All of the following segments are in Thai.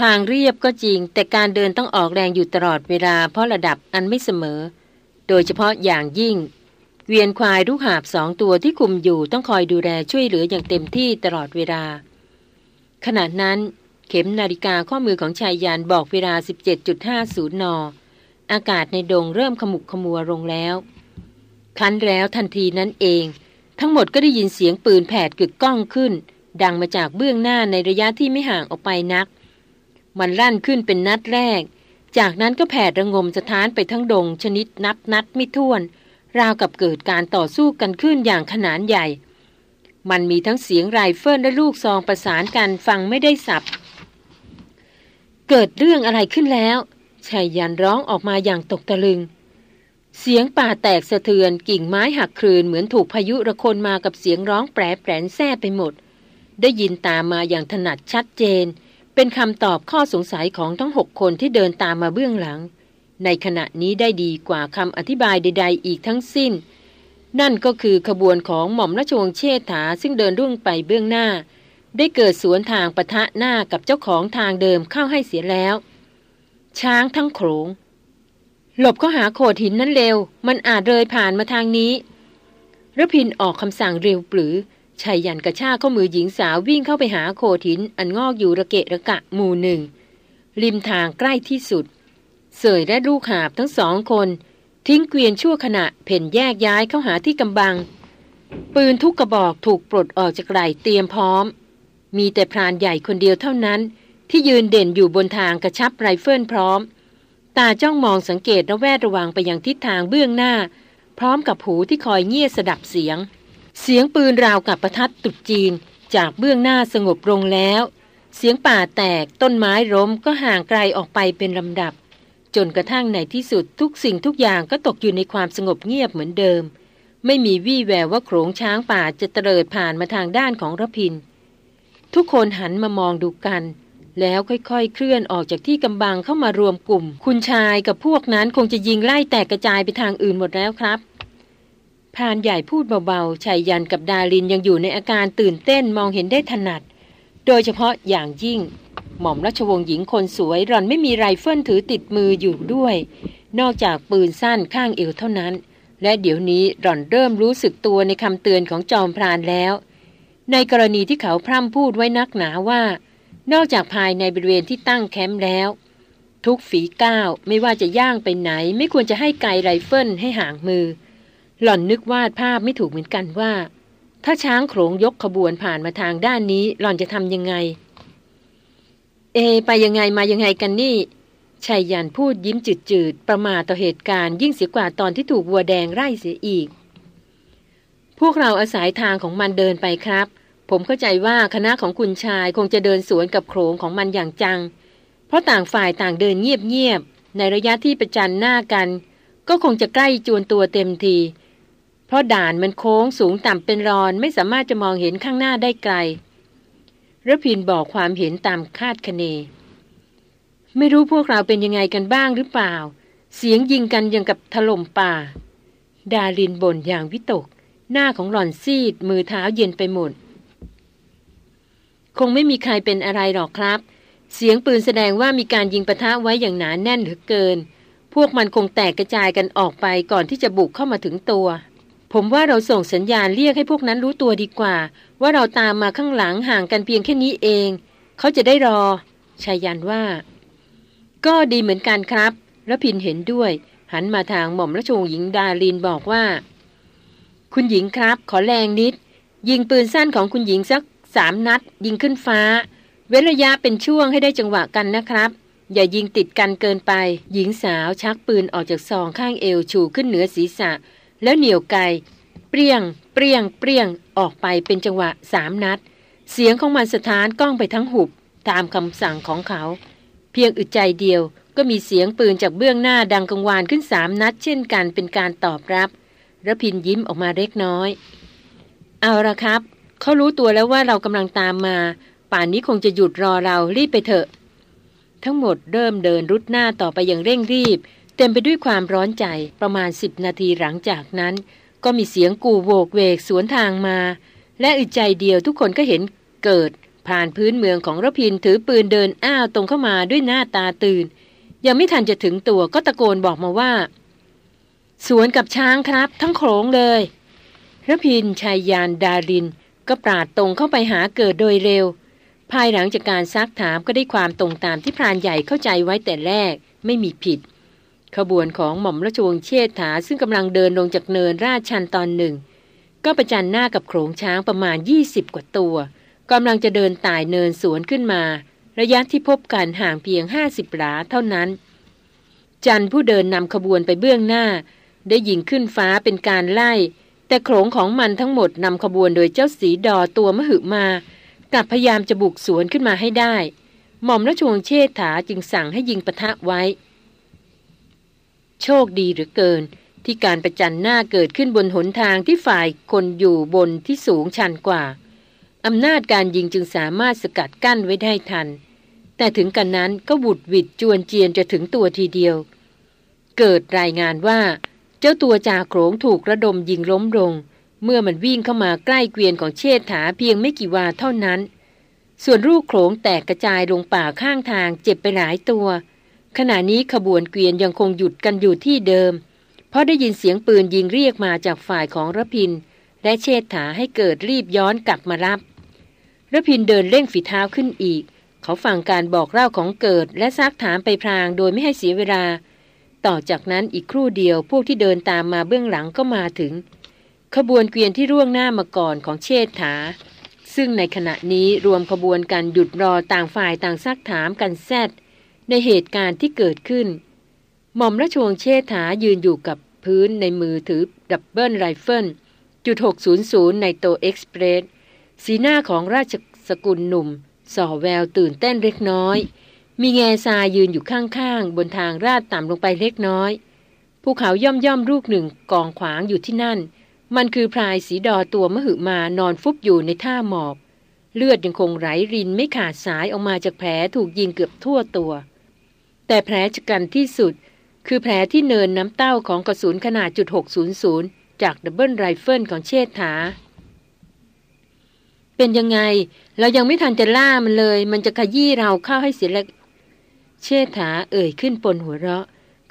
ทางเรียบก็จริง แต่การเดินต้องออกแรงอยู่ตลอดเวลา เพราะระดับอันไม่เสมอ โดยเฉพาะอย่างยิ่ง เวียนควายลูกหาบสองตัวที่คุมอยู่ต้องคอยดูแลช่วยเหลืออย่างเต็มที่ตลอดเวลา ขณะนั้นเข็มนาฬิกาข้อมือของชายยานบอกเวลา 17.50 น อากาศในดงเริ่มขมุกขมัวลงแล้วคันแล้วทันทีนั้นเอง ทั้งหมดก็ได้ยินเสียงปืนแผดกึกก้องขึ้น ดังมาจากเบื้องหน้าในระยะที่ไม่ห่างออกไปนัก มันลั่นขึ้นเป็นนัดแรก จากนั้นก็แผดระงมสะท้านไปทั้งดงชนิดนับนัดไม่ถ้วน ราวกับเกิดการต่อสู้กันขึ้นอย่างขนาดใหญ่ มันมีทั้งเสียงไรเฟิลและลูกซองประสานกันฟังไม่ได้ศัพท์ เกิดเรื่องอะไรขึ้นแล้วไชยยันต์ร้องออกมาอย่างตกตะลึง เสียงป่าแตกสะเทือนกิ่งไม้หักครืนเหมือนถูกพายุระคนมากับเสียงร้องแปร๋แปร๋นแซ่ไปหมด ได้ยินตามมาอย่างถนัดชัดเจน เป็นคำตอบข้อสงสัยของทั้งหกคนที่เดินตามมาเบื้องหลัง ในขณะนี้ได้ดีกว่าคำอธิบายใด ๆ อีกทั้งสิ้น นั่นก็คือขบวนของหม่อมราชวงศ์เชษฐาซึ่งเดินรุ่งไปเบื้องหน้า ได้เกิดสวนทางปะทะหน้ากับเจ้าของทางเดิมเข้าให้เสียแล้ว ช้างทั้งโขงหลบเข้าหาโขดหินนั้นเร็ว มันอาจเลยผ่านมาทางนี้รพินทร์ออกคำสั่งเร็วปรื๋อ ไชยยันต์กระชากข้อมือหญิงสาววิ่งเข้าไปหาโขดหินอันงอกอยู่ระเกะระกะหมู่หนึ่ง ริมทางใกล้ที่สุด เส่ยและลูกหาบทั้งสองคน ทิ้งเกวียนชั่วขณะเผ่นแยกย้ายเข้าหาที่กำบัง ปืนทุกกระบอกถูกปลดออกจากไหล่เตรียมพร้อม มีแต่พรานใหญ่คนเดียวเท่านั้น ที่ยืนเด่นอยู่บนทางกระชับไรเฟิลพร้อม ตาจ้องมองสังเกตระแวดระวังไปยังทิศทางเบื้องหน้า พร้อมกับหูที่คอยเงียสดับเสียง เสียงปืนราวกับประทัดตุดจีนจากเบื้องหน้าสงบลงแล้ว เสียงป่าแตกต้นไม้ล้มก็ห่างไกลออกไปเป็นลำดับ จนกระทั่งในที่สุดทุกสิ่งทุกอย่างก็ตกอยู่ในความสงบเงียบเหมือนเดิม ไม่มีวี่แววว่าโขงช้างป่าจะเตลิดผ่านมาทางด้านของรพิน ทุกคนหันมามองดูกัน แล้วค่อยๆ เคลื่อนออกจากที่กำบังเข้ามารวมกลุ่ม คุณชายกับพวกนั้นคงจะยิงไล่แตกกระจายไปทางอื่นหมดแล้วครับ พรานใหญ่พูดเบาๆไชยยันต์กับดารินยังอยู่ในอาการตื่นเต้นมองเห็นได้ถนัด โดยเฉพาะอย่างยิ่ง หม่อมราชวงศ์หญิงคนสวยหล่อนไม่มีไรเฟิลถือติดมืออยู่ด้วย นอกจากปืนสั้นข้างเอวเท่านั้น และเดี๋ยวนี้หล่อนเริ่มรู้สึกตัวในคำเตือนของจอมพรานแล้ว ในกรณีที่เขาพร่ำพูดไว้นักหนาว่า นอกจากภายในบริเวณที่ตั้งแคมป์แล้ว ทุกฝีก้าวไม่ว่าจะย่างไปไหน ไม่ควรจะให้ไกลไรเฟิลให้ห่างมือ หล่อนนึกวาดภาพไม่ถูกเหมือนกันว่า ถ้าช้างโขงยกขบวนผ่านมาทางด้านนี้ หล่อนจะทำยังไง เอ ไปยังไงมายังไงกันนี่ชายยันพูดยิ้มจืดๆ ประมาต่อเหตุการณ์ยิ่งเสียกว่าตอนที่ถูกวัวแดงไล่เสียอีก พวกเราอาศัยทางของมันเดินไปครับ ผมเข้าใจว่าคณะของคุณชายคงจะเดินสวนกับโขงของมันอย่างจัง เพราะต่างฝ่ายต่างเดินเงียบๆ ในระยะที่ประจันหน้ากัน ก็คงจะใกล้จวนตัวเต็มที เพราะด่านมันโค้งสูงต่ำเป็นรอนไม่สามารถจะมองเห็นข้างหน้าได้ไกลระพินบอกความเห็นตามคาดคะเน ไม่รู้พวกเราเป็นยังไงกันบ้างหรือเปล่า เสียงยิงกันยังกับถล่มป่า ดาลินบ่นอย่างวิตก หน้าของหล่อนซีด มือเท้าเย็นไปหมด คงไม่มีใครเป็นอะไรหรอกครับ เสียงปืนแสดงว่ามีการยิงปะทะไว้อย่างหนานแน่นเหลือเกิน พวกมันคงแตกกระจายกันออกไปก่อนที่จะบุกเข้ามาถึงตัว ผมว่าเราส่งสัญญาณเรียกให้พวกนั้นรู้ตัวดีกว่า ว่าเราตามมาข้างหลังห่างกันเพียงแค่นี้เอง เขาจะได้รอชายันว่า ก็ดีเหมือนกันครับระพินเห็นด้วย หันมาทางหม่อมราชวงศ์หญิงดาลินบอกว่า คุณหญิงครับ ขอแรงนิด ยิงปืนสั้นของคุณหญิงสักสามนัด ยิงขึ้นฟ้า เว้นระยะเป็นช่วงให้ได้จังหวะกันนะครับ อย่ายิงติดกันเกินไป หญิงสาวชักปืนออกจากซองข้างเอวชูขึ้นเหนือศีรษะ แล้วเหนี่ยวไกเปรี้ยง เปรี้ยง เปรี้ยงออกไปเป็นจังหวะสามนัด เสียงของมันสถานก้องไปทั้งหุบ ตามคำสั่งของเขา เพียงอึดใจเดียวก็มีเสียงปืนจากเบื้องหน้าดังกังวานขึ้นสามนัด เช่นกันเป็นการตอบรับระพินยิ้มออกมาเล็กน้อย เอาละครับ เขารู้ตัวแล้วว่าเรากำลังตามมา ป่านนี้คงจะหยุดรอเรารีบไปเถอะ ทั้งหมดเริ่มเดินรุดหน้าต่อไปอย่างเร่งรีบ เต็มไปด้วยความร้อนใจประมาณสิบนาทีหลังจากนั้น ก็มีเสียงกูโวกเวกสวนทางมา และอึดใจเดียวทุกคนก็เห็นเกิด ผ่านพื้นเมืองของรพินถือปืนเดินอ้าวตรงเข้ามาด้วยหน้าตาตื่น ยังไม่ทันจะถึงตัวก็ตะโกนบอกมาว่า สวนกับช้างครับ ทั้งโขงเลยระพินชายยานดาริน ก็ปราดตรงเข้าไปหาเกิดโดยเร็ว ภายหลังจากการซักถามก็ได้ความตรงตามที่พรานใหญ่เข้าใจไว้แต่แรกไม่มีผิด ขบวนของหม่อมราชวงศ์เชษฐาซึ่งกำลังเดินลงจากเนินราชชันตอนหนึ่ง ก็ประจันหน้ากับโขงช้างประมาณ 20 กว่าตัวกำลังจะเดินต่ายเนินสวนขึ้นมา ระยะที่พบกันห่างเพียงห้าสิบหลาเท่านั้น จันผู้เดินนำขบวนไปเบื้องหน้า ได้ยิงขึ้นฟ้าเป็นการไล่ แต่โขงของมันทั้งหมดนำขบวนโดยเจ้าสีดอตัวมหึมากลับพยายามจะบุกสวนขึ้นมาให้ได้ หม่อมราชวงศ์เชษฐาจึงสั่งให้ยิงปะทะไว้ โชคดีหรือเกิน ที่การประจันหน้าเกิดขึ้นบนหนทางที่ฝ่ายคนอยู่บนที่สูงชันกว่าอำนาจการยิงจึงสามารถสกัดกั้นไว้ได้ทัน แต่ถึงกันนั้นก็บุดวิดจวนเจียนจะถึงตัวทีเดียว เกิดรายงานว่า เจ้าตัวจ่าโขงถูกระดมยิงล้มลง เมื่อมันวิ่งเข้ามาใกล้เกวียนของเชษฐาเพียงไม่กี่วาเท่านั้น ส่วนรูปโขงแตกกระจายลงป่าข้างทางเจ็บไปหลายตัว ขณะนี้ขบวนเกวียนยังคงหยุดกันอยู่ที่เดิม เพราะได้ยินเสียงปืนยิงเรียกมาจากฝ่ายของระพิน และเชษฐาให้เกิดรีบย้อนกลับมารับระพินเดินเร่งฝีเท้าขึ้นอีก เขาฟังการบอกเล่าของเกิดและซักถามไปพรางโดยไม่ให้เสียเวลา ต่อจากนั้นอีกครู่เดียวพวกที่เดินตามมาเบื้องหลังก็มาถึง ขบวนเกวียนที่ร่วงหน้ามาก่อนของเชษฐา ซึ่งในขณะนี้รวมขบวนกันหยุดรอต่างฝ่ายต่างซักถามกันแซด ในเหตุการณ์ที่เกิดขึ้น หม่อมราชวงศ์เชษฐายืนอยู่กับปืนในมือถือ double rifle จุด600 Nitro Express สีหน้าของราชสกุลหนุ่ม ส่อแววตื่นเต้นเล็กน้อย มีแง่ทรายยืนอยู่ข้างๆ บนทางราดต่ำลงไปเล็กน้อยภูเขาย่อมย่อมลูกหนึ่งกองขวางอยู่ที่นั่น มันคือพลายสีดอตัวมหึมานอนฟุบอยู่ในท่าหมอบ เลือดยังคงไหลรินไม่ขาดสายออกมาจากแผลถูกยิงเกือบทั่วตัว แต่แผลฉกรรจ์ที่สุด คือแผลที่เนินน้ำเต้าของกระสุนขนาดจุด600 จาก double rifle ของเชษฐา เป็นยังไง เรายังไม่ทันจะล่ามันเลย มันจะขยี้เราเข้าให้เสียแล้วเชษฐาเอ่ยขึ้นปนหัวเราะ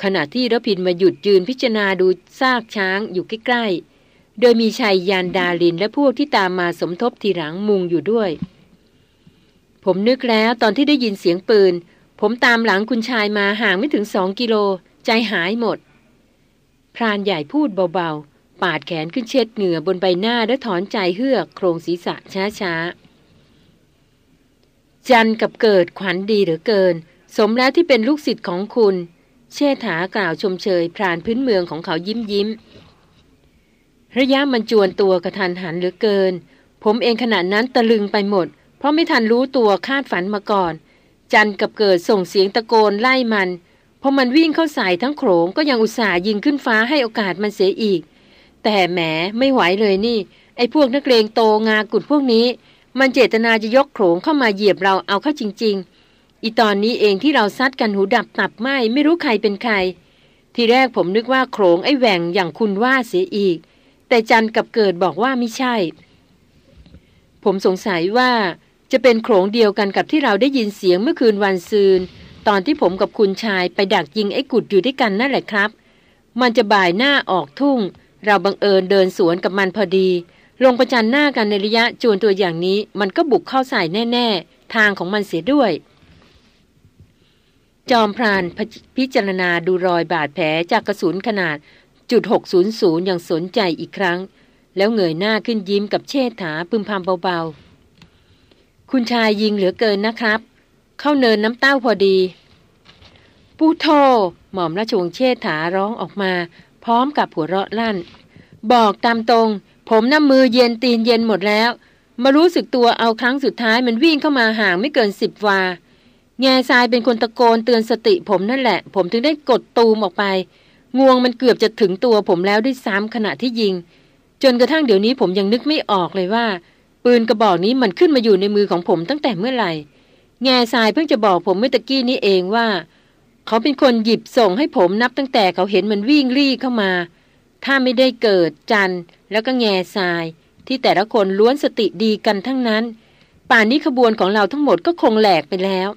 ขณะที่รพินทร์มาหยุดยืนพิจารณาดูซากช้างอยู่ใกล้ๆ โดยมีไชยยันต์ดารินและพวกที่ตามมาสมทบทีหลังมุงอยู่ด้วย ผมนึกแล้วตอนที่ได้ยินเสียงปืน ผมตามหลังคุณชายมาห่างไม่ถึงสองกิโล ใจหายหมด พรานใหญ่พูดเบาๆ ปาดแขนขึ้นเช็ดเหงื่อบนใบหน้าและถอนใจเฮือกโครงศีรษะช้าๆ จันกับเกิดขวัญดีเหลือเกิน สมแล้วที่เป็นลูกศิษย์ของคุณ เชษฐากล่าวชมเชย พรานพื้นเมืองของเขายิ้มยิ้ม ระยะมันจวนตัวกระทันหันเหลือเกิน ผมเองขณะนั้นตะลึงไปหมด เพราะไม่ทันรู้ตัวคาดฝันมาก่อน จันกับเกิดส่งเสียงตะโกนไล่มันพอมันวิ่งเข้าใส่ทั้งโขงก็ยังอุตส่าห์ยิงขึ้นฟ้าให้โอกาสมันเสียอีก แต่แหมไม่ไหวเลยนี่ ไอ้พวกนักเลงโตงากุดพวกนี้ มันเจตนาจะยกโขงเข้ามาเหยียบเราเอาเข้าจริง ๆ อีตอนนี้เองที่เราซัดกันหูดับตับไหมไม่รู้ใครเป็นใคร ทีแรกผมนึกว่าโขงไอ้แหว่งอย่างคุณว่าเสียอีก แต่จันกับเกิดบอกว่าไม่ใช่ ผมสงสัยว่า จะเป็นโขงเดียวกันกับที่เราได้ยินเสียงเมื่อคืนวันซืน ตอนที่ผมกับคุณชายไปดักยิงไอ้กุดอยู่ด้วยกันนั่นแหละครับ มันจะบ่ายหน้าออกทุ่ง เราบังเอิญเดินสวนกับมันพอดี ลงประจันหน้ากันในระยะจวนตัวอย่างนี้ มันก็บุกเข้าใส่แน่ ๆ ทางของมันเสียด้วย จอมพรานพิจารณาดูรอยบาดแผลจากกระสุนขนาดจุด600อย่างสนใจอีกครั้ง แล้วเงยหน้าขึ้นยิ้มกับเชษฐาพึมพำเบาๆ คุณชายยิงเหลือเกินนะครับ เข้าเนินน้ำเต้าพอดีปูโทหม่อมราชวงศ์เชษฐาร้องออกมา พร้อมกับหัวเราะลั่น บอกตามตรง ผมน้ำมือเย็นตีนเย็นหมดแล้ว มารู้สึกตัวเอาครั้งสุดท้ายมันวิ่งเข้ามาห่างไม่เกินสิบวา แง่ทรายเป็นคนตะโกนเตือนสติผมนั่นแหละ ผมถึงได้กดตูมออกไป งวงมันเกือบจะถึงตัวผมแล้วด้วยซ้ำขณะที่ยิง จนกระทั่งเดี๋ยวนี้ผมยังนึกไม่ออกเลยว่า ปืนกระบอกนี้มันขึ้นมาอยู่ในมือของผมตั้งแต่เมื่อไหร่ แง่ทรายเพิ่งจะบอกผมเมื่อตะกี้นี้เองว่า เขาเป็นคนหยิบส่งให้ผมนับตั้งแต่เขาเห็นมันวิ่งรี่เข้ามา ถ้าไม่ได้เกิดจันแล้วก็แง่ทราย ที่แต่ละคนล้วนสติดีกันทั้งนั้น ป่านนี้ขบวนของเราทั้งหมดก็คงแหลกไปแล้ว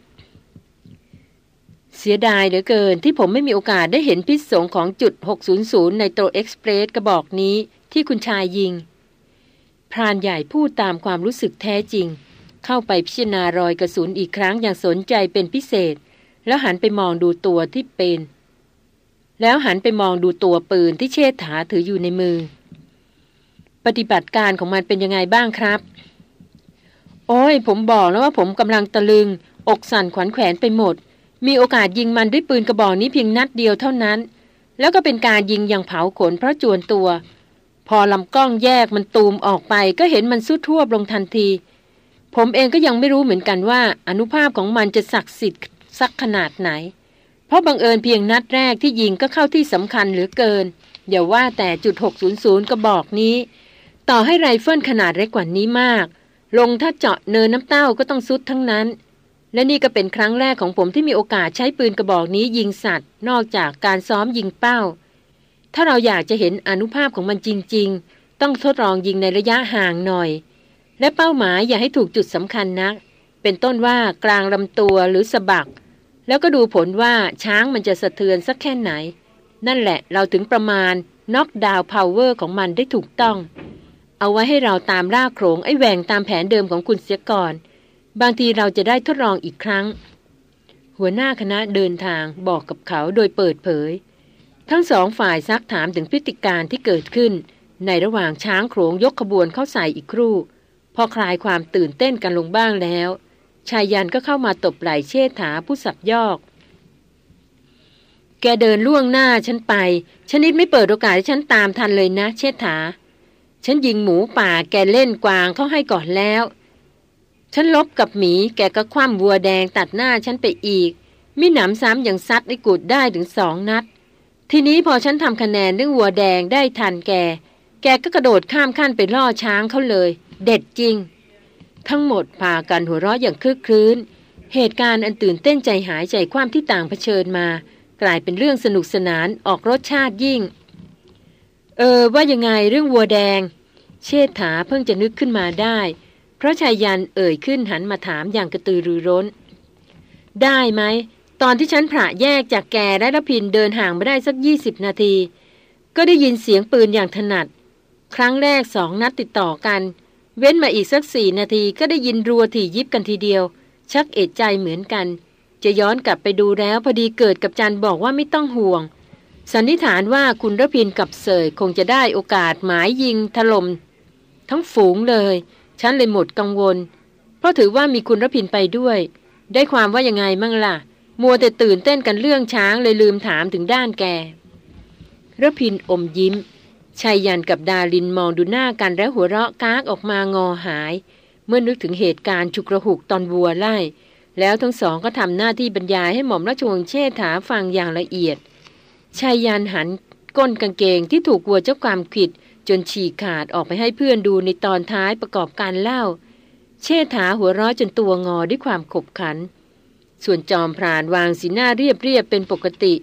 เสียดายเหลือเกินที่ผมไม่มีโอกาสได้เห็นพิษสงของจุด 600 ในโตรเอ็กซ์เพรสกระบอกนี้ที่คุณชายยิง พรานใหญ่พูดตามความรู้สึกแท้จริง เข้าไปพิจารณารอยกระสุนอีกครั้งอย่างสนใจเป็นพิเศษ แล้วหันไปมองดูตัวที่เป็น แล้วหันไปมองดูตัวปืนที่เชษฐาถืออยู่ในมือ ปฏิบัติการของมันเป็นยังไงบ้างครับ โอ้ย ผมบอกแล้วว่าผมกำลังตะลึง อกสั่นขวัญแขวนไปหมด มีโอกาสยิงมันด้วยปืนกระบอกนี้เพียงนัดเดียวเท่านั้น แล้วก็เป็นการยิงอย่างเผาขนเพราะจวนตัว พอลำกล้องแยกมันตูมออกไปก็เห็นมันสุดทั่วลงทันที ผมเองก็ยังไม่รู้เหมือนกันว่า อนุภาพของมันจะศักดิ์สิทธิ์สักขนาดไหน เพราะบังเอิญเพียงนัดแรกที่ยิงก็เข้าที่สำคัญเหลือเกินอย่าว่าแต่จุด600กระบอกนี้ ต่อให้ไรเฟิลขนาดเล็กกว่านี้มาก ลงถ้าเจาะเนินน้ำเต้าก็ต้องซุดทั้งนั้น และนี่ก็เป็นครั้งแรกของผมที่มีโอกาสใช้ปืนกระบอกนี้ยิงสัตว์ นอกจากการซ้อมยิงเป้า ถ้าเราอยากจะเห็นอนุภาพของมันจริง ๆ ต้องทดลองยิงในระยะห่างหน่อย และเป้าหมายอย่าให้ถูกจุดสำคัญนัก เป็นต้นว่ากลางลำตัวหรือสะบัก แล้วก็ดูผลว่าช้างมันจะสะเทือนสักแค่ไหน นั่นแหละเราถึงประมาณ knockdown power ของมันได้ถูกต้อง เอาไว้ให้เราตามล่าโขลงไอ้แหว่งตามแผนเดิมของคุณเสียก่อน บางทีเราจะได้ทดลองอีกครั้ง หัวหน้าคณะเดินทางบอกกับเขาโดยเปิดเผย ทั้งสองฝ่ายซักถามถึงพฤติการณ์ที่เกิดขึ้น ในระหว่างช้างโขลงยกขบวนเข้าใส่อีกครู่ พอคลายความตื่นเต้นกันลงบ้างแล้ว ชายยันก็เข้ามาตบไหล่เชษฐาผู้สับยอก แกเดินล่วงหน้าฉันไป ชนิดไม่เปิดโอกาสให้ฉันตามทันเลยนะ เชษฐา ฉันยิงหมูป่าแกเล่นกวางเขาให้ก่อนแล้ว ฉันลบกับหมีแกก็คว่ำวัวแดงตัดหน้าฉันไปอีกมิหนำซ้ำอย่างซัดไอ้กุดได้ถึงสองนัด ทีนี้พอฉันทำคะแนนเรื่องวัวแดงได้ทันแก แกก็กระโดดข้ามขั้นไปล่อช้างเขาเลย เด็ดจริง ทั้งหมดพากันหัวเราะอย่างคลึกครื้น เหตุการณ์อันตื่นเต้นใจหายใจความที่ต่างเผชิญมา กลายเป็นเรื่องสนุกสนานออกรสชาติยิ่ง เออว่ายังไงเรื่องวัวแดง เชษฐาเพิ่งจะนึกขึ้นมาได้ เพราะชายยันเอ่ยขึ้นหันมาถามอย่างกระตือรือร้น ได้ไหม ตอนที่ฉันผ่าแยกจากแกและละพินเดินห่างไม่ได้สักยี่สิบนาที ก็ได้ยินเสียงปืนอย่างถนัด ครั้งแรกสองนัดติดต่อกัน เว้นมาอีกสักสี่นาทีก็ได้ยินรัวถี่ยิบกันทีเดียว ชักเอะใจเหมือนกัน จะย้อนกลับไปดูแล้วพอดีเกิดกับจันบอกว่าไม่ต้องห่วง สันนิษฐานว่าคุณระพินกับเสยคงจะได้โอกาสหมายยิงถลม่มทั้งฝูงเลย ฉันเลยหมดกังวล เพราะถือว่ามีคุณรพินไปด้วย ได้ความว่ายังไงมั่งล่ะ มัวแต่ตื่นเต้นกันเรื่องช้างเลยลืมถามถึงด้านแกระพินอมยิ้มชายยันกับดาลินมองดูหน้ากันแล้วหัวเราะก้ากออกมางอหาย เมื่อนึกถึงเหตุการณ์ฉุกระหุกตอนวัวไล่ แล้วทั้งสองก็ทำหน้าที่บรรยายให้หม่อมราชวงศ์เชษฐาฟังอย่างละเอียดชายยันหันก้นกางเกงที่ถูกวัวเจ้าความขิด จนฉีกขาดออกไปให้เพื่อนดูในตอนท้ายประกอบการเล่า เชษฐาหัวเราะจนตัวงอด้วยความขบขัน ส่วนจอมพรานวางสีหน้าเรียบเรียบเป็นปกติ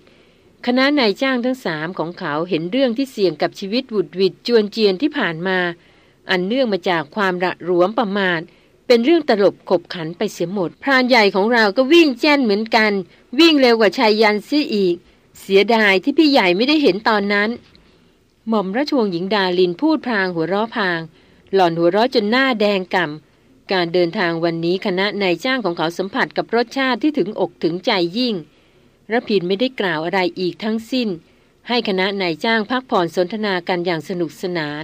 คณะนายจ้างทั้งสามของเขาเห็นเรื่องที่เสี่ยงกับชีวิตวุดวิดจวนเจียนที่ผ่านมา อันเนื่องมาจากความระรวมประมาทเป็นเรื่องตลบขบขันไปเสียหมด พรานใหญ่ของเราก็วิ่งแจ้นเหมือนกัน วิ่งเร็วกว่าชายยันซีอีก เสียดายที่พี่ใหญ่ไม่ได้เห็นตอนนั้น หม่อมราชวงศ์หญิงดาลินพูดพรางหัวเราะพาง หล่อนหัวเราะจนหน้าแดงก่ำ การเดินทางวันนี้คณะนายจ้างของเขาสัมผัสกับรสชาติที่ถึงอกถึงใจยิ่งระพินไม่ได้กล่าวอะไรอีกทั้งสิ้น ให้คณะนายจ้างพักผ่อนสนทนากันอย่างสนุกสนาน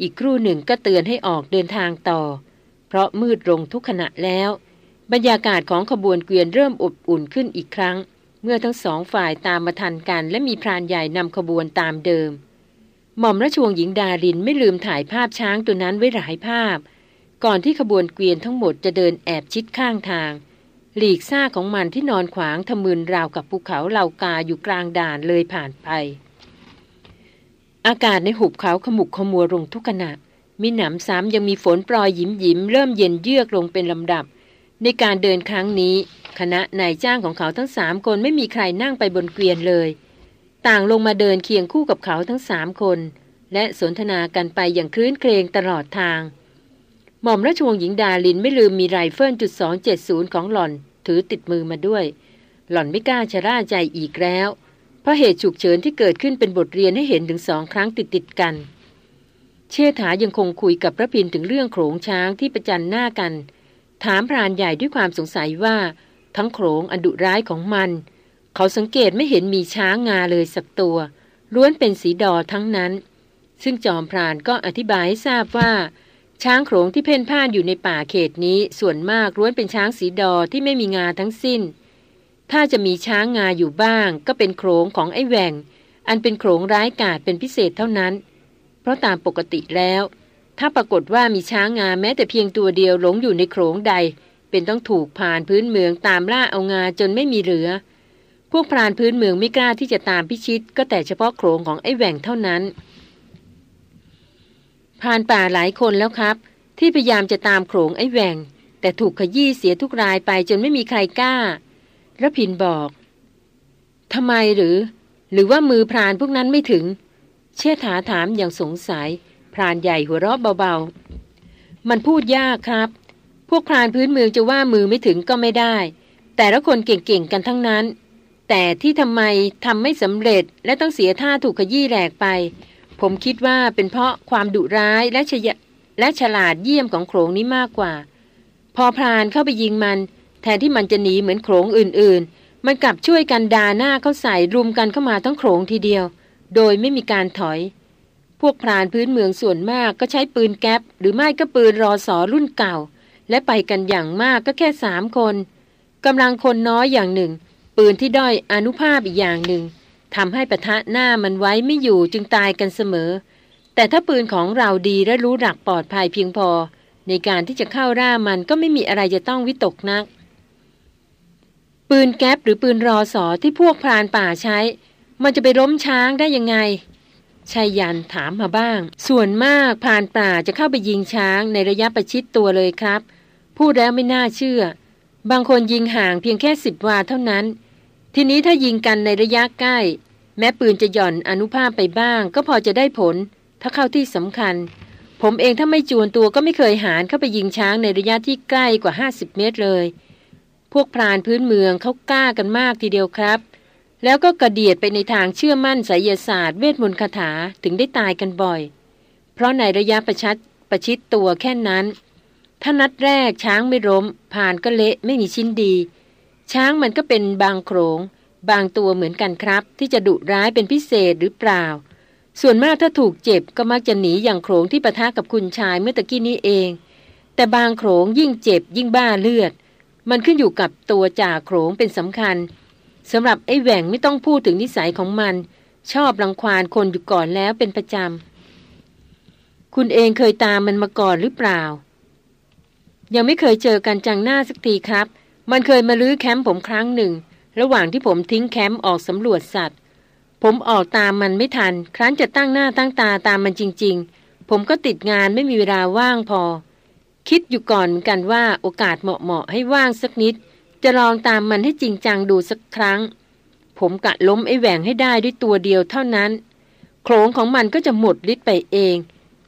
อีกครู่หนึ่งก็เตือนให้ออกเดินทางต่อ เพราะมืดลงทุกขณะแล้ว บรรยากาศของขบวนเกวียนเริ่มอบอุ่นขึ้นอีกครั้ง เมื่อทั้งสองฝ่ายตามมาทันกัน และมีพรานใหญ่นำขบวนตามเดิม หม่อมราชวงศ์หญิงดารินไม่ลืมถ่ายภาพช้างตัวนั้นไว้หลายภาพ ก่อนที่ขบวนเกวียนทั้งหมดจะเดินแอบชิดข้างทาง หลีกซ่าของมันที่นอนขวางทะมึนราวกับภูเขาเหล่ากาอยู่กลางด่านเลยผ่านไป อากาศในหุบเขาขมุกขมัวลงทุกขณะ มีหนำซ้ำยังมีฝนปลอยยิ้มยิ้มเริ่มเย็นเยือกลงเป็นลำดับ ในการเดินครั้งนี้ คณะนายจ้างของเขาทั้งสามคนไม่มีใครนั่งไปบนเกวียนเลย ต่างลงมาเดินเคียงคู่กับเขาทั้งสามคน และสนทนากันไปอย่างคลื้นเครงตลอดทาง หม่อมราชวงศ์หญิงดาลินไม่ลืมมีไรเฟิลจุดสองเจ็ดศูนย์ของหล่อน ถือติดมือมาด้วย หล่อนไม่กล้าชะล่าใจอีกแล้ว เพราะเหตุฉุกเฉินที่เกิดขึ้นเป็นบทเรียนให้เห็นถึงสองครั้งติดติดกัน เชษฐายังคงคุยกับพระพินถึงเรื่องโขงช้างที่ประจันหน้ากัน ถามพรานใหญ่ด้วยความสงสัยว่า ทั้งโขงอันดุร้ายของมัน เขาสังเกตไม่เห็นมีช้างงาเลยสักตัวล้วนเป็นสีดอทั้งนั้น ซึ่งจอมพรานก็อธิบายให้ทราบว่า ช้างโขงที่เพ่นพ่านอยู่ในป่าเขตนี้ส่วนมากล้วนเป็นช้างสีดอที่ไม่มีงาทั้งสิ้น ถ้าจะมีช้างงาอยู่บ้าง ก็เป็นโขงของไอ้แหวงอันเป็นโขงร้ายกาจเป็นพิเศษเท่านั้น เพราะตามปกติแล้ว ถ้าปรากฏว่ามีช้างงาแม้แต่เพียงตัวเดียวหลงอยู่ในโขงใด เป็นต้องถูกผ่านพื้นเมืองตามล่าเอางาจนไม่มีเหลือ พวกพรานพื้นเมืองไม่กล้าที่จะตามพิชิต ก็แต่เฉพาะโขงของไอ้แหว่งเท่านั้น พรานป่าหลายคนแล้วครับ ที่พยายามจะตามโขงไอ้แหวงแต่ถูกขยี้เสียทุกรายไปจนไม่มีใครกล้าระพินบอกทำไมหรือ หรือว่ามือพรานพวกนั้นไม่ถึง เชษฐาถามอย่างสงสัย พรานใหญ่หัวเราะเบาๆ มันพูดยากครับ พวกพรานพื้นเมืองจะว่ามือไม่ถึงก็ไม่ได้ แต่ละคนเก่งๆกันทั้งนั้น แต่ที่ทำไมทำไม่สำเร็จและต้องเสียท่าถูกขยี้แหลกไป ผมคิดว่าเป็นเพราะความดุร้ายและชยและฉลาดเยี่ยมของโขงนี้มากกว่า พอพรานเข้าไปยิงมัน แทนที่มันจะหนีเหมือนโขงอื่น ๆ มันกลับช่วยกันดาหน้าเข้าใส่รุมกันเข้ามาทั้งโขงทีเดียว โดยไม่มีการถอย พวกพรานพื้นเมืองส่วนมากก็ใช้ปืนแก๊ปหรือไม่ก็ปืนรอสอรุ่นเก่า และไปกันอย่างมากก็แค่สามคนกำลังคนน้อยอย่างหนึ่ง ปืนที่ด้อยอนุภาพอีกอย่างหนึ่ง ทำให้ปะทะหน้ามันไว้ไม่อยู่จึงตายกันเสมอ แต่ถ้าปืนของเราดีและรู้หลักปลอดภัยเพียงพอ ในการที่จะเข้าร่ามันก็ไม่มีอะไรจะต้องวิตกนัก ปืนแก๊ปหรือปืนรอสอที่พวกพรานป่าใช้ มันจะไปล้มช้างได้ยังไงชายยันถามมาบ้าง ส่วนมากพรานป่าจะเข้าไปยิงช้างในระยะประชิดตัวเลยครับ พูดแล้วไม่น่าเชื่อ บางคนยิงห่างเพียงแค่สิบวาเท่านั้น ทีนี้ถ้ายิงกันในระยะใกล้ แม้ปืนจะหย่อนอนุภาพไปบ้าง ก็พอจะได้ผล ถ้าเข้าที่สำคัญ ผมเองถ้าไม่จวนตัวก็ไม่เคยหานเข้าไปยิงช้างในระยะที่ใกล้กว่า 50 เมตรเลย พวกพรานพื้นเมืองเขากล้ากันมากทีเดียวครับ แล้วก็กระเดียดไปในทางเชื่อมั่นไสยศาสตร์เวทมนต์คาถาถึงได้ตายกันบ่อย เพราะในระยะประชัดประชิดตัวแค่นั้น ถ้านัดแรกช้างไม่ล้มผ่านก็เละไม่มีชิ้นดี ช้างมันก็เป็นบางโขง บางตัวเหมือนกันครับ ที่จะดุร้ายเป็นพิเศษหรือเปล่า ส่วนมากถ้าถูกเจ็บก็มักจะหนีอย่างโขงที่ปะทะกับคุณชายเมื่อตะกี้นี้เอง แต่บางโขลงยิ่งเจ็บยิ่งบ้าเลือด มันขึ้นอยู่กับตัวจ่าโขลงเป็นสำคัญสำหรับไอ้แหว่งไม่ต้องพูดถึงนิสัยของมัน ชอบรังควานคนอยู่ก่อนแล้วเป็นประจำคุณเองเคยตามมันมาก่อนหรือเปล่า ยังไม่เคยเจอกันจังหน้าสักทีครับ มันเคยมารื้อแคมป์ผมครั้งหนึ่ง ระหว่างที่ผมทิ้งแคมป์ออกสำรวจสัตว์ ผมออกตามมันไม่ทัน ครั้นจะตั้งหน้าตั้งตาตามมันจริง ๆ ผมก็ติดงานไม่มีเวลาว่างพอ คิดอยู่ก่อนเหมือนกันว่าโอกาสเหมาะๆให้ว่างสักนิด จะลองตามมันให้จริงจังดูสักครั้ง ผมกะล้มไอ้แหว่งให้ได้ด้วยตัวเดียวเท่านั้นโครงของมันก็จะหมดฤทธิ์ไปเอง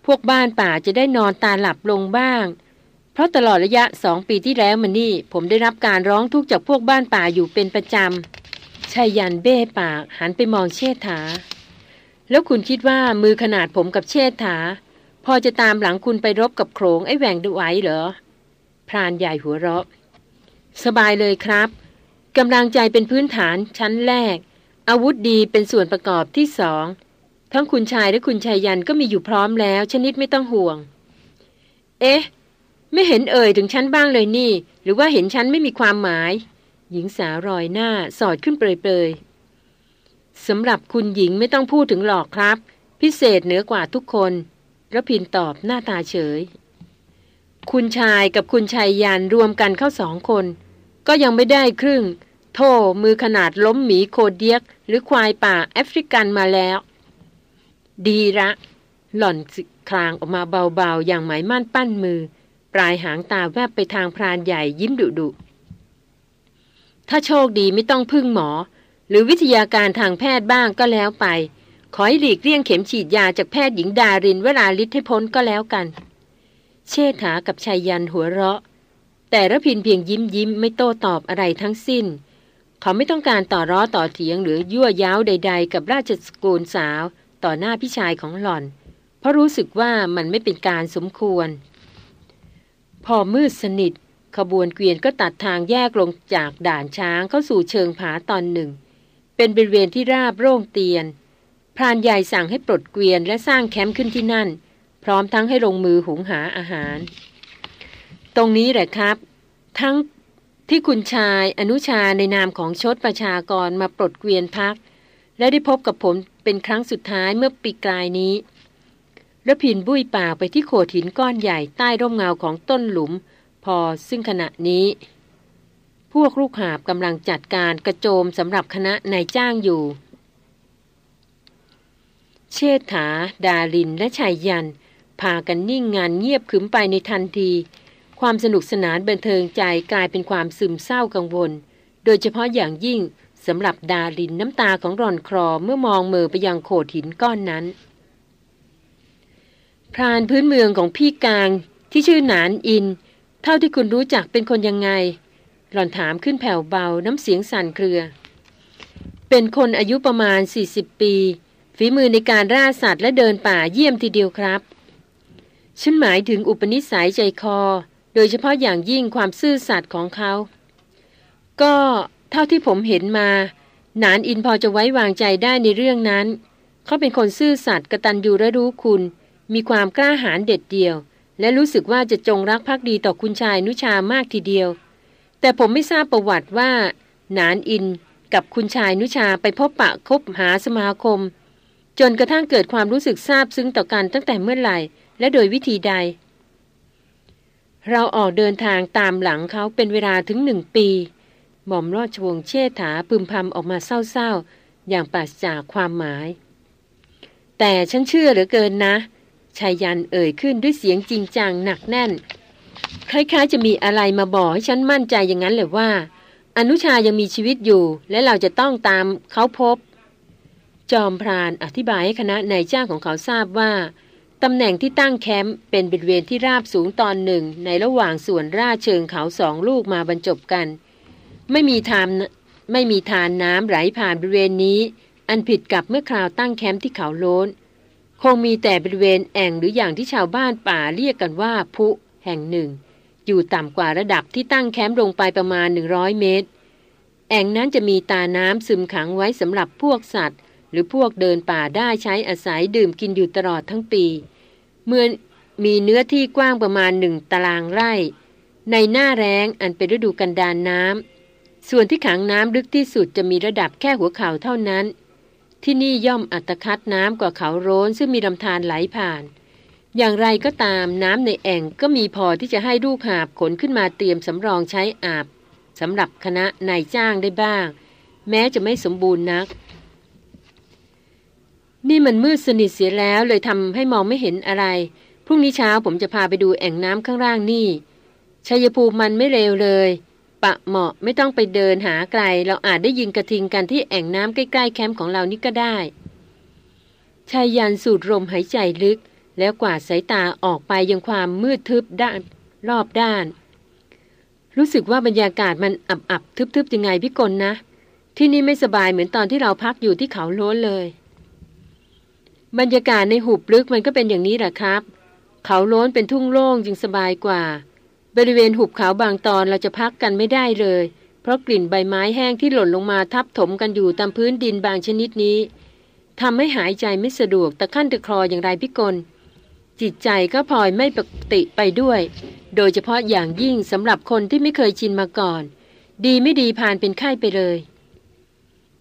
พวกบ้านป่าจะได้นอนตาหลับลงบ้าง ราะตลอดระยะสองปีที่แล้วมานี่ ผมได้รับการร้องทุกข์จากพวกบ้านป่าอยู่เป็นประจำชายยันเบ้ปากหันไปมองเชษฐา แล้วคุณคิดว่ามือขนาดผมกับเชษฐา พอจะตามหลังคุณไปรบกับโขงไอ้แหวงดูไว้เหรอ พรานใหญ่หัวเราะ สบายเลยครับกำลังใจเป็นพื้นฐานชั้นแรก อาวุธดีเป็นส่วนประกอบที่สองทั้งคุณชายและคุณชายยันก็มีอยู่พร้อมแล้ว ชนิดไม่ต้องห่วง เอ๊ะ ไม่เห็นเอ่ยถึงฉันบ้างเลยนี่ หรือว่าเห็นฉันไม่มีความหมาย หญิงสาวรอยหน้าสอดขึ้นเปรยๆสำหรับคุณหญิงไม่ต้องพูดถึงหรอกครับ พิเศษเหนือกว่าทุกคนระพินตอบหน้าตาเฉย คุณชายกับคุณชายยานรวมกันเข้าสองคน ก็ยังไม่ได้ครึ่ง โทมือขนาดล้มหมีโคเดียก หรือควายป่าแอฟริกันมาแล้ว ดีละ หล่อนคลางออกมาเบาๆ อย่างหมายมั่นปั้นมือ ลายหางตาแวบไปทางพรานใหญ่ยิ้มดุดุ ถ้าโชคดีไม่ต้องพึ่งหมอ หรือวิทยาการทางแพทย์บ้างก็แล้วไป ขอให้หลีกเลี่ยงเข็มฉีดยาจากแพทย์หญิงดารินเวลาลิศให้พ้นก็แล้วกัน เชษฐากับชายยันหัวเราะ แต่ระพินเพียงยิ้มยิ้มไม่โต้ตอบอะไรทั้งสิ้น เขาไม่ต้องการต่อร้อต่อเถียงหรือยั่วย้าวใด ๆ กับราชสกุลสาว ต่อหน้าพี่ชายของหล่อน เพราะรู้สึกว่ามันไม่เป็นการสมควร พอมืดสนิท ขบวนเกวียนก็ตัดทางแยกลงจากด่านช้างเข้าสู่เชิงผาตอนหนึ่ง เป็นบริเวณที่ราบโร่งเตียน พรานใหญ่สั่งให้ปลดเกวียนและสร้างแคมป์ขึ้นที่นั่น พร้อมทั้งให้ลงมือหุงหาอาหาร ตรงนี้แหละครับ ทั้งที่คุณชายอนุชาในนามของชดประชากรมาปลดเกวียนพัก และได้พบกับผมเป็นครั้งสุดท้ายเมื่อปีกลายนี้ ระพินบุ้ยป่าไปที่โขดหินก้อนใหญ่ใต้ร่มเงาของต้นหลุม พอซึ่งขณะนี้ พวกลูกหาบกำลังจัดการกระโจมสำหรับคณะนายจ้างอยู่ เชษฐา ดาลินและชายยัน พากันนิ่งงานเงียบขึมไปในทันที ความสนุกสนานบันเทิงใจกลายเป็นความซึมเศร้ากังวล โดยเฉพาะอย่างยิ่งสำหรับดาลินน้ำตาของรอนครอเมื่อมองเมือไปยังโขดหินก้อนนั้น พรานพื้นเมืองของพี่กลาง ที่ชื่อหนานอิน เท่าที่คุณรู้จักเป็นคนยังไง หล่อนถามขึ้นแผ่วเบาน้ำเสียงสั่นเครือ เป็นคนอายุประมาณ 40 ปี ฝีมือในการล่าสัตว์และเดินป่าเยี่ยมทีเดียวครับฉันหมายถึงอุปนิสัยใจคอ โดยเฉพาะอย่างยิ่งความซื่อสัตย์ของเขา ก็เท่าที่ผมเห็นมา หนานอินพอจะไว้วางใจได้ในเรื่องนั้น เขาเป็นคนซื่อสัตย์กระตันยูและรู้คุณ มีความกล้าหาญเด็ดเดียว และรู้สึกว่าจะจงรักภักดีต่อคุณชายนุชามากทีเดียว แต่ผมไม่ทราบประวัติว่า นานอินกับคุณชายนุชาไปพบปะคบหาสมาคม จนกระทั่งเกิดความรู้สึกซาบซึ้งต่อกันตั้งแต่เมื่อไหร่ และโดยวิธีใด เราออกเดินทางตามหลังเขาเป็นเวลาถึงหนึ่งปี หม่อมรอดชวงเชษฐาพึมพำออกมาเศร้าๆอย่างปราศจากความหมาย แต่ฉันเชื่อเหลือเกินนะ ชายยันเอ่ยขึ้นด้วยเสียงจริงจังหนักแน่น คล้ายๆ จะมีอะไรมาบอกให้ฉันมั่นใจอย่างนั้นเลยว่า อนุชายังมีชีวิตอยู่ และเราจะต้องตามเขาพบ จอมพรานอธิบายให้คณะนายจ้างของเขาทราบว่าตำแหน่งที่ตั้งแคมป์เป็นบริเวณที่ราบสูงตอนหนึ่ง ในระหว่างส่วนราเชิงเขาสองลูกมาบรรจบกัน ไม่มีทานไม่มีทานน้ำไหลผ่านบริเวณนี้ อันผิดกับเมื่อคราวตั้งแคมป์ที่เขาโล้น คงมีแต่บริเวณแอ่งหรืออย่างที่ชาวบ้านป่าเรียกกันว่าพุแห่งหนึ่ง อยู่ต่ำกว่าระดับที่ตั้งแคมป์ลงไปประมาณ 100 เมตร แอ่งนั้นจะมีตาน้ำซึมขังไว้สำหรับพวกสัตว์ หรือพวกเดินป่าได้ใช้อาศัยดื่มกินอยู่ตลอดทั้งปี เมื่อมีเนื้อที่กว้างประมาณหนึ่งตารางไร่ ในหน้าแรงอันเป็นฤดูกันดานน้ำส่วนที่ขังน้ำลึกที่สุดจะมีระดับแค่หัวเข่าเท่านั้น ที่นี่ย่อมอัตคัดน้ำกว่าเขาโร้นซึ่งมีลำธารไหลผ่าน อย่างไรก็ตามน้ำในแอ่งก็มีพอที่จะให้ลูกหาบขนขึ้นมาเตรียมสำรองใช้อาบสำหรับคณะนายจ้างได้บ้าง แม้จะไม่สมบูรณ์นัก นี่มันมืดสนิทเสียแล้วเลยทำให้มองไม่เห็นอะไร พรุ่งนี้เช้าผมจะพาไปดูแอ่งน้ำข้างล่างนี่ชัยภูมิมันไม่เร็วเลย ปะเหมาะไม่ต้องไปเดินหาไกล เราอาจได้ยินกระทิงกันที่แอ่งน้ำใกล้ๆแคมป์ของเรานี่ก็ได้ชายยันสูดลมหายใจลึก แล้วกวาดสายตาออกไปยังความมืดทึบด้านรอบด้าน รู้สึกว่าบรรยากาศมันอับๆทึบๆยังไงพี่กลนะ ที่นี่ไม่สบายเหมือนตอนที่เราพักอยู่ที่เขาโล้นเลย บรรยากาศในหุบลึกมันก็เป็นอย่างนี้แหละครับ เขาโล้นเป็นทุ่งโล่งจึงสบายกว่า บริเวณหุบเขาบางตอนเราจะพักกันไม่ได้เลย เพราะกลิ่นใบไม้แห้งที่หล่นลงมาทับถมกันอยู่ตามพื้นดินบางชนิดนี้ทำให้หายใจไม่สะดวกตะขั้นตะคลออย่างไรพิกล จิตใจก็พลอยไม่ปกติไปด้วย โดยเฉพาะอย่างยิ่งสำหรับคนที่ไม่เคยชินมาก่อน ดีไม่ดีผ่านเป็นไข้ไปเลย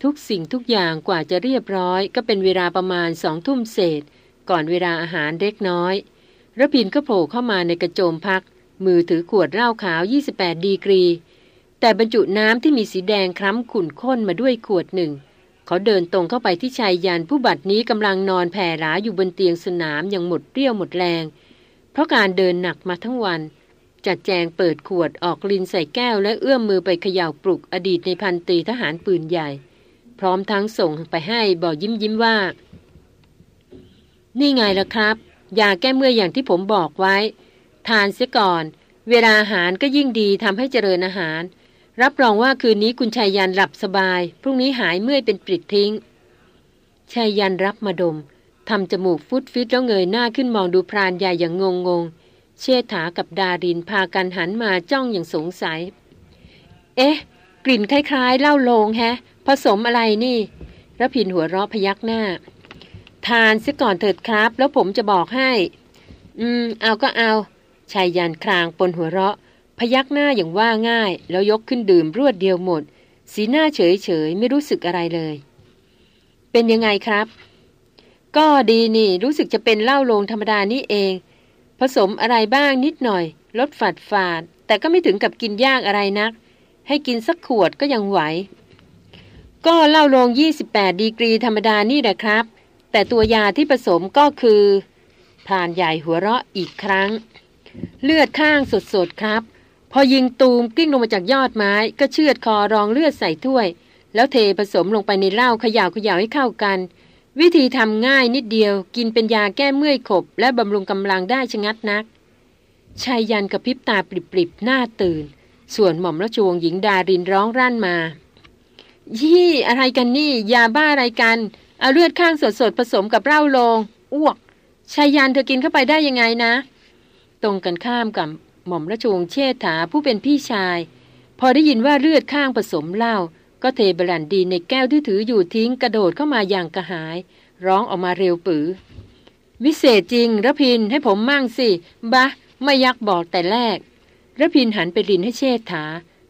ทุกสิ่งทุกอย่างกว่าจะเรียบร้อย ก็เป็นเวลาประมาณสองทุ่มเศษ ก่อนเวลาอาหารเล็กน้อยระพินก็โผล่เข้ามาในกระโจมพัก มือถือขวดเหล้าขาว 28 ดีกรี แต่บรรจุน้ำที่มีสีแดงคล้ำขุ่นข้นมาด้วยขวดหนึ่ง เขาเดินตรงเข้าไปที่ชายยานผู้บัดนี้กำลังนอนแผ่หลาอยู่บนเตียงสนามอย่างหมดเรี่ยวหมดแรง เพราะการเดินหนักมาทั้งวัน จัดแจงเปิดขวดออกลินใส่แก้วและเอื้อมมือไปเขย่าปลุกอดีตในพันตีทหารปืนใหญ่ พร้อมทั้งส่งไปให้บอกยิ้มยิ้มว่า นี่ไงล่ะครับ ยาแก้เมื่ออย่างที่ผมบอกไว้ ทานเสียก่อน เวลาอาหารก็ยิ่งดีทำให้เจริญอาหาร รับรองว่าคืนนี้คุณชายยันหลับสบาย พรุ่งนี้หายเมื่อยเป็นปริดทิ้งชายยันรับมาดมทำจมูกฟุดฟิตแล้วเงยหน้าขึ้นมองดูพรานใหญ่อย่างงงงเชษฐากับดารินพากันหันมาจ้องอย่างสงสัย เอ๊ะ กลิ่นคล้ายๆเหล้าโลงแฮะ ผสมอะไรนี่ระพินหัวเราะพยักหน้า ทานเสียก่อนเถิดครับ แล้วผมจะบอกให้ อืม เอาก็เอา ชายยันคลางปนหัวเราะ พยักหน้าอย่างว่าง่าย แล้วยกขึ้นดื่มรวดเดียวหมด สีหน้าเฉยๆไม่รู้สึกอะไรเลย เป็นยังไงครับ ก็ดีนี่รู้สึกจะเป็นเหล้าโลงธรรมดานี่เอง ผสมอะไรบ้างนิดหน่อยลดฝาดฝาด แต่ก็ไม่ถึงกับกินยากอะไรนัก ให้กินสักขวดก็ยังไหว ก็เหล้าโลง 28 ดีกรีธรรมดานี่แหละครับ แต่ตัวยาที่ผสมก็คือพรานใหญ่หัวเราะอีกครั้ง เลือดข้างสดๆครับ พอยิงตูมกิ้งลงมาจากยอดไม้ ก็เชือดคอรองเลือดใส่ถ้วย แล้วเทผสมลงไปในเหล้าขยาวขยาวให้เข้ากัน วิธีทำง่ายนิดเดียว กินเป็นยาแก้เมื่อยขบ และบำรุงกำลังได้ชะงัดนักชายยันกับพิบตาปริบๆหน้าตื่น ส่วนหม่อมราชวงศ์หญิงดารินร้องรั่นมา ยี่อะไรกันนี่ ยาบ้าอะไรกัน เอาเลือดข้างสดๆผสมกับเหล้าลงอ้วกชายยันเธอกินเข้าไปได้ยังไงนะ ตรงกันข้ามกับหม่อมราชวงศ์เชษฐาผู้เป็นพี่ชาย พอได้ยินว่าเลือดข้างผสมเหล้าก็เทบรันดีในแก้วที่ถืออยู่ทิ้งกระโดดเข้ามาอย่างกระหาย ร้องออกมาเร็วปือ วิเศษจริงระพินให้ผมมั่งสิ บะ ไม่ยักบอกแต่แรกระพินหันไปรินให้เชษฐา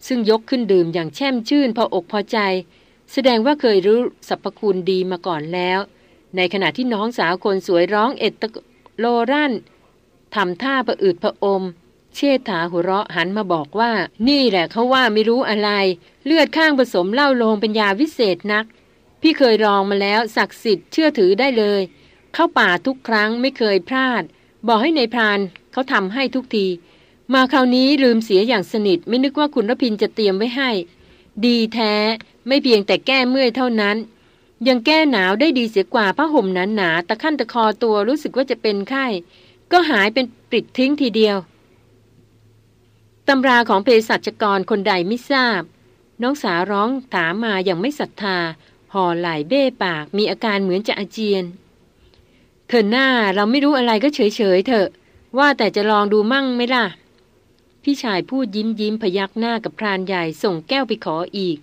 ซึ่งยกขึ้นดื่มอย่างแช่มชื่นพออกพอใจ แสดงว่าเคยรู้สรรพคุณดีมาก่อนแล้ว ในขณะที่น้องสาวคนสวยร้องเอตโลรั่น ทำท่าประอืดประอม เชษฐาหัวเราะหันมาบอกว่า นี่แหละเขาว่าไม่รู้อะไร เลือดข้างผสมเหล้าโลงเป็นยาวิเศษนัก พี่เคยลองมาแล้วศักดิ์สิทธิ์เชื่อถือได้เลย เข้าป่าทุกครั้งไม่เคยพลาด บอกให้ในพรานเขาทำให้ทุกที มาคราวนี้ลืมเสียอย่างสนิท ไม่นึกว่าคุณรพินจะเตรียมไว้ให้ ดีแท้ไม่เพียงแต่แก้เมื่อยเท่านั้นยังแก้หนาวได้ดีเสียกว่าผ้าห่มหนาหนาตะขั้นตะคอตัวรู้สึกว่าจะเป็นไข้ ก็หายเป็นปลิดทิ้งทีเดียวตำราของเภสัชกรคนใดไม่ทราบ น้องสาวร้องถามมาอย่างไม่ศรัทธาห่อไหล่เบ้ปากมีอาการเหมือนจะอาเจียน เธอหน้าเราไม่รู้อะไรก็เฉยเฉยเถอะ ว่าแต่จะลองดูมั่งไหมล่ะ พี่ชายพูดยิ้มยิ้มพยักหน้ากับพรานใหญ่ส่งแก้วไปขออีก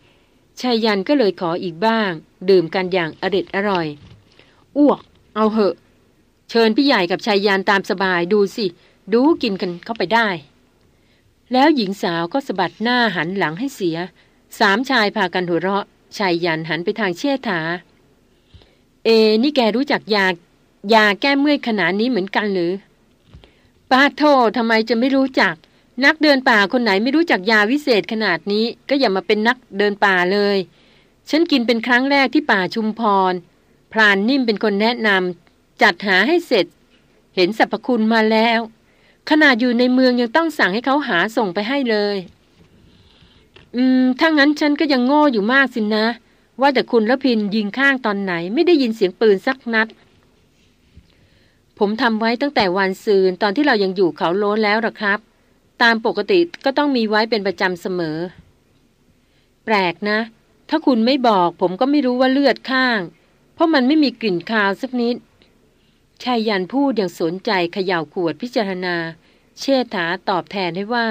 ชายยันก็เลยขออีกบ้าง ดื่มกันอย่างอร็ดอร่อย อ้วก เอาเหอะ ชิญพี่ใหญ่กับชายยันตามสบายดูสิ ดูกินกันเข้าไปได้ แล้วหญิงสาวก็สะบัดหน้าหันหลังให้เสีย สามชายพากันหัวเราะ ชายยันหันไปทางเชี่ยถา เอ นี่แกรู้จักยายาแก้เมื่อยขนาดนี้เหมือนกันหรือป้าโททำไมจะไม่รู้จัก นักเดินป่าคนไหนไม่รู้จักยาวิเศษขนาดนี้ ก็อย่ามาเป็นนักเดินป่าเลย ฉันกินเป็นครั้งแรกที่ป่าชุมพรพรานนิ่มเป็นคนแนะนำ จัดหาให้เสร็จ เห็นสรรพคุณมาแล้ว ขนาดอยู่ในเมืองยังต้องสั่งให้เขาหาส่งไปให้เลย อืม ถ้างั้นฉันก็ยังโง่อยู่มากสินะ ว่าแต่คุณละพินยิงข้างตอนไหน ไม่ได้ยินเสียงปืนสักนัด ผมทำไว้ตั้งแต่วันซืนตอนที่เรายังอยู่เขาโล้นแล้วหรอครับ ตามปกติก็ต้องมีไว้เป็นประจำเสมอ แปลกนะ ถ้าคุณไม่บอก ผมก็ไม่รู้ว่าเลือดข้าง เพราะมันไม่มีกลิ่นคาวสักนิด ชายยันพูดอย่างสนใจเขย่าขวดพิจารณา เชษฐาตอบแทนให้ว่า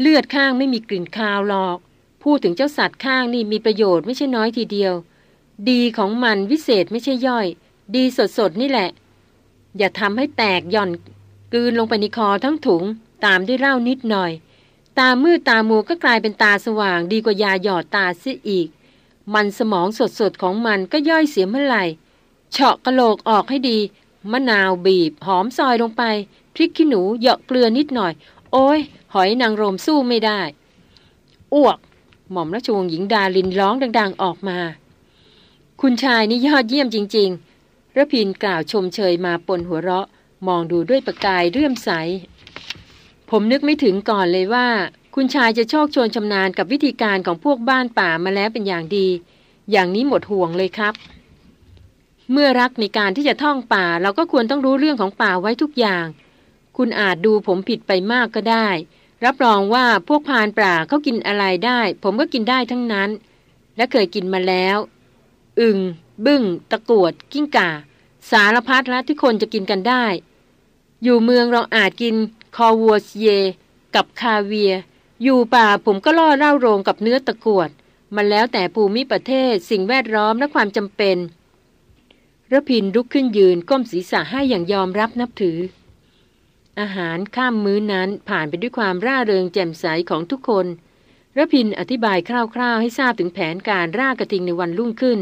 เลือดข้างไม่มีกลิ่นคาวหรอก พูดถึงเจ้าสัตว์ข้างนี่มีประโยชน์ไม่ใช่น้อยทีเดียว ดีของมันวิเศษไม่ใช่ย่อย ดีสดๆนี่แหละ อย่าทำให้แตกหย่อนกลืนลงไปในคอทั้งถุง ตามด้วยเหล้านิดหน่อย ตามืดตามัวก็กลายเป็นตาสว่าง ดีกว่ายาหยอดตาเสียอีก มันสมองสดๆของมันก็ย่อยเสียเมื่อไหร่ เฉาะกะโหลกออกให้ดี มะนาวบีบ หอมซอยลงไป พริกขี้หนูเหยาะเกลือนิดหน่อย โอ้ย หอยนางรมสู้ไม่ได้ อ้วก หม่อมราชวงศ์หญิงดาลินร้องดัง ๆออกมา คุณชายนี่ยอดเยี่ยมจริงๆระพินกล่าวชมเชยมาปนหัวเราะ มองดูด้วยประกายเรื่อมใส ผมนึกไม่ถึงก่อนเลยว่า คุณชายจะโชคชนชำนาญกับวิธีการของพวกบ้านป่ามาแล้วเป็นอย่างดี อย่างนี้หมดห่วงเลยครับ เมื่อรักในการที่จะท่องป่า เราก็ควรต้องรู้เรื่องของป่าไว้ทุกอย่าง คุณอาจดูผมผิดไปมากก็ได้ รับรองว่าพวกพานป่าเขากินอะไรได้ ผมก็กินได้ทั้งนั้น และเคยกินมาแล้ว อึงบึ้ง ตะกวด กิ้งก่า สารพัดละที่คนจะกินกันได้ อยู่เมืองเราอาจกินคอวัวเย กับคาเวีย อยู่ป่าผมก็ล่อเล่าโรงกับเนื้อตะกวด มันแล้วแต่ภูมิประเทศสิ่งแวดล้อมและความจำเป็น ระพินลุกขึ้นยืนก้มศีรษะให้อย่างยอมรับนับถือ อาหารข้ามมื้อนั้นผ่านไปด้วยความร่าเริงแจ่มใสของทุกคนระพินอธิบายคร่าวๆ ให้ทราบถึงแผนการร่ากระทิงในวันรุ่งขึ้น